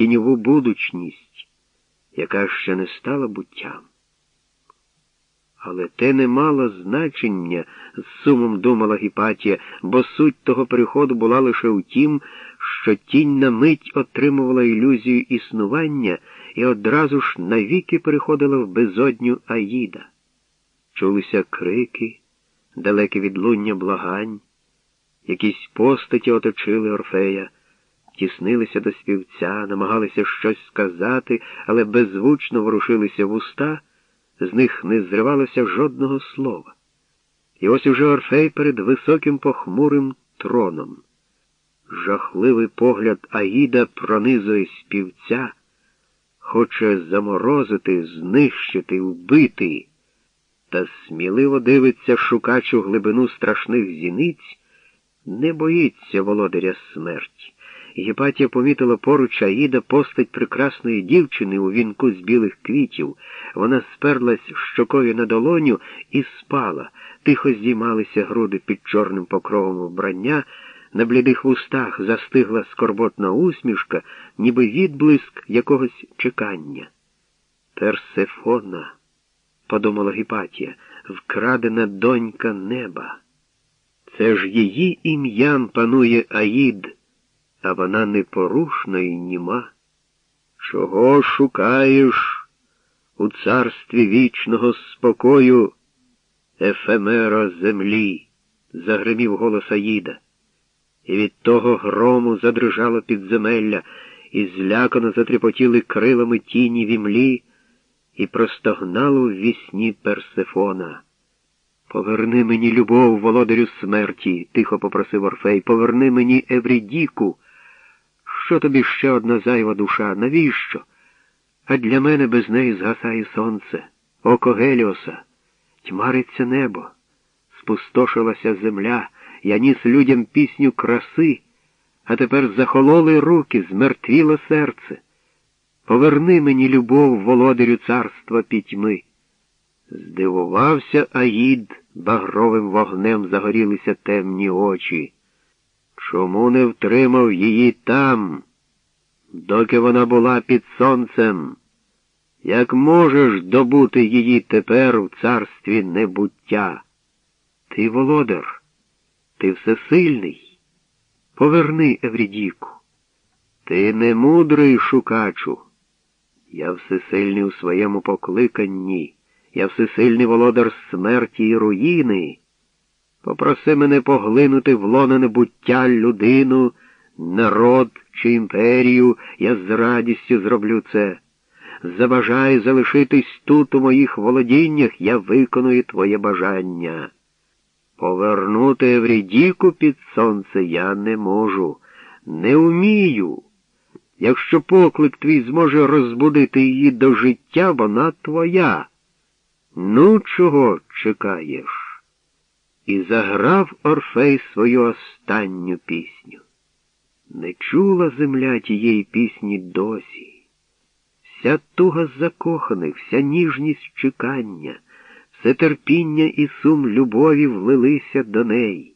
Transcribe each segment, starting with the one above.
тіньову будучність, яка ще не стала буттям. Але те не мало значення, з сумом думала Гіпатія, бо суть того переходу була лише у тім, що тінь на мить отримувала ілюзію існування і одразу ж навіки переходила в безодню Аїда. Чулися крики, далеке відлуння благань, якісь постаті оточили Орфея, тіснилися до співця, намагалися щось сказати, але беззвучно ворушилися в уста з них не зривалося жодного слова. І ось уже Орфей перед високим похмурим троном. Жахливий погляд Аїда пронизує співця, хоче заморозити, знищити, вбити, та сміливо дивиться шукачу глибину страшних зіниць, не боїться володаря смерті. Гепатія помітила поруч Аїда постать прекрасної дівчини у вінку з білих квітів. Вона сперлась щокою на долоню і спала, тихо здіймалися груди під чорним покровом вбрання, на блідих вустах застигла скорботна усмішка, ніби відблиск якогось чекання. Персефона, подумала Гіпатія, вкрадена донька неба. Це ж її ім'ям панує Аїд а вона непорушна і німа. Чого шукаєш у царстві вічного спокою, ефемера землі? загримів голос Аїда. І від того грому задрижало підземелля, і злякано затріпотіли крилами тіні вімлі, і простогнало в вісні Персефона. Поверни мені любов, володарю смерті, тихо попросив Орфей, поверни мені Еврідіку. Що тобі ще одна зайва душа? Навіщо? А для мене без неї згасає сонце, око Геліоса, тьмариться небо, спустошилася земля, я ніс людям пісню краси, а тепер захололи руки, змертвіло серце. Поверни мені любов, володарю царства пітьми. Здивувався Аїд, багровим вогнем загорілися темні очі. Чому не втримав її там, доки вона була під сонцем? Як можеш добути її тепер в царстві небуття? Ти, володар, ти всесильний. Поверни Еврідіку. Ти не мудрий шукачу. Я всесильний у своєму покликанні, я всесильний володар смерті і руїни. Попроси мене поглинути в лоно небуття людину, народ чи імперію, я з радістю зроблю це. Забажай залишитись тут, у моїх володіннях, я виконую твоє бажання. Повернути Еврідіку під сонце я не можу, не вмію. Якщо поклик твій зможе розбудити її до життя, вона твоя. Ну, чого чекаєш? І заграв Орфей свою останню пісню. Не чула земля тієї пісні досі. Вся туга закоханих, вся ніжність чекання, все терпіння і сум любові влилися до неї.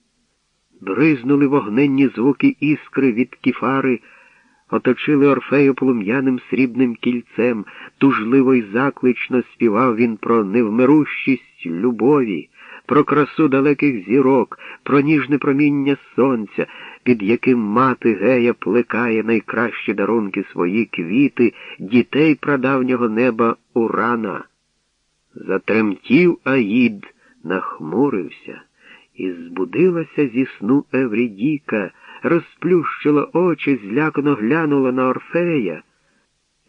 Бризнули вогненні звуки іскри від кіфари, оточили Орфею плум'яним срібним кільцем, тужливо й заклично співав він про невмирущість любові про красу далеких зірок, про ніжне проміння сонця, під яким мати гея плекає найкращі дарунки свої квіти, дітей прадавнього неба Урана. Затремтів Аїд, нахмурився, і збудилася зі сну Еврідіка, розплющила очі, злякано глянула на Орфея.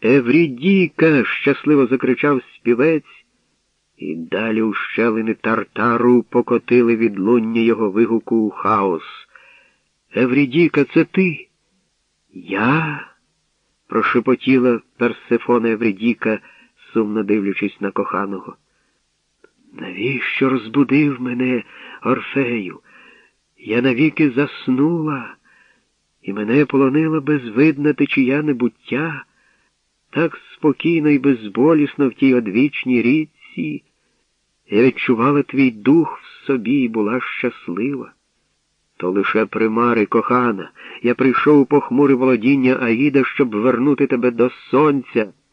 Еврідіка. щасливо закричав співець. І далі у щелини тартару покотили відлуння його вигуку у хаос. Еврідіка, це ти? Я? прошепотіла Персефона Еврідіка, сумно дивлячись на коханого. Навіщо розбудив мене, Орфею? Я навіки заснула, і мене полонила безвидна течія небуття, так спокійно і безболісно в тій одвічній річці. Я відчувала твій дух в собі і була щаслива. То лише примари, кохана. Я прийшов у похмуре володіння Аїда, щоб вернути тебе до сонця.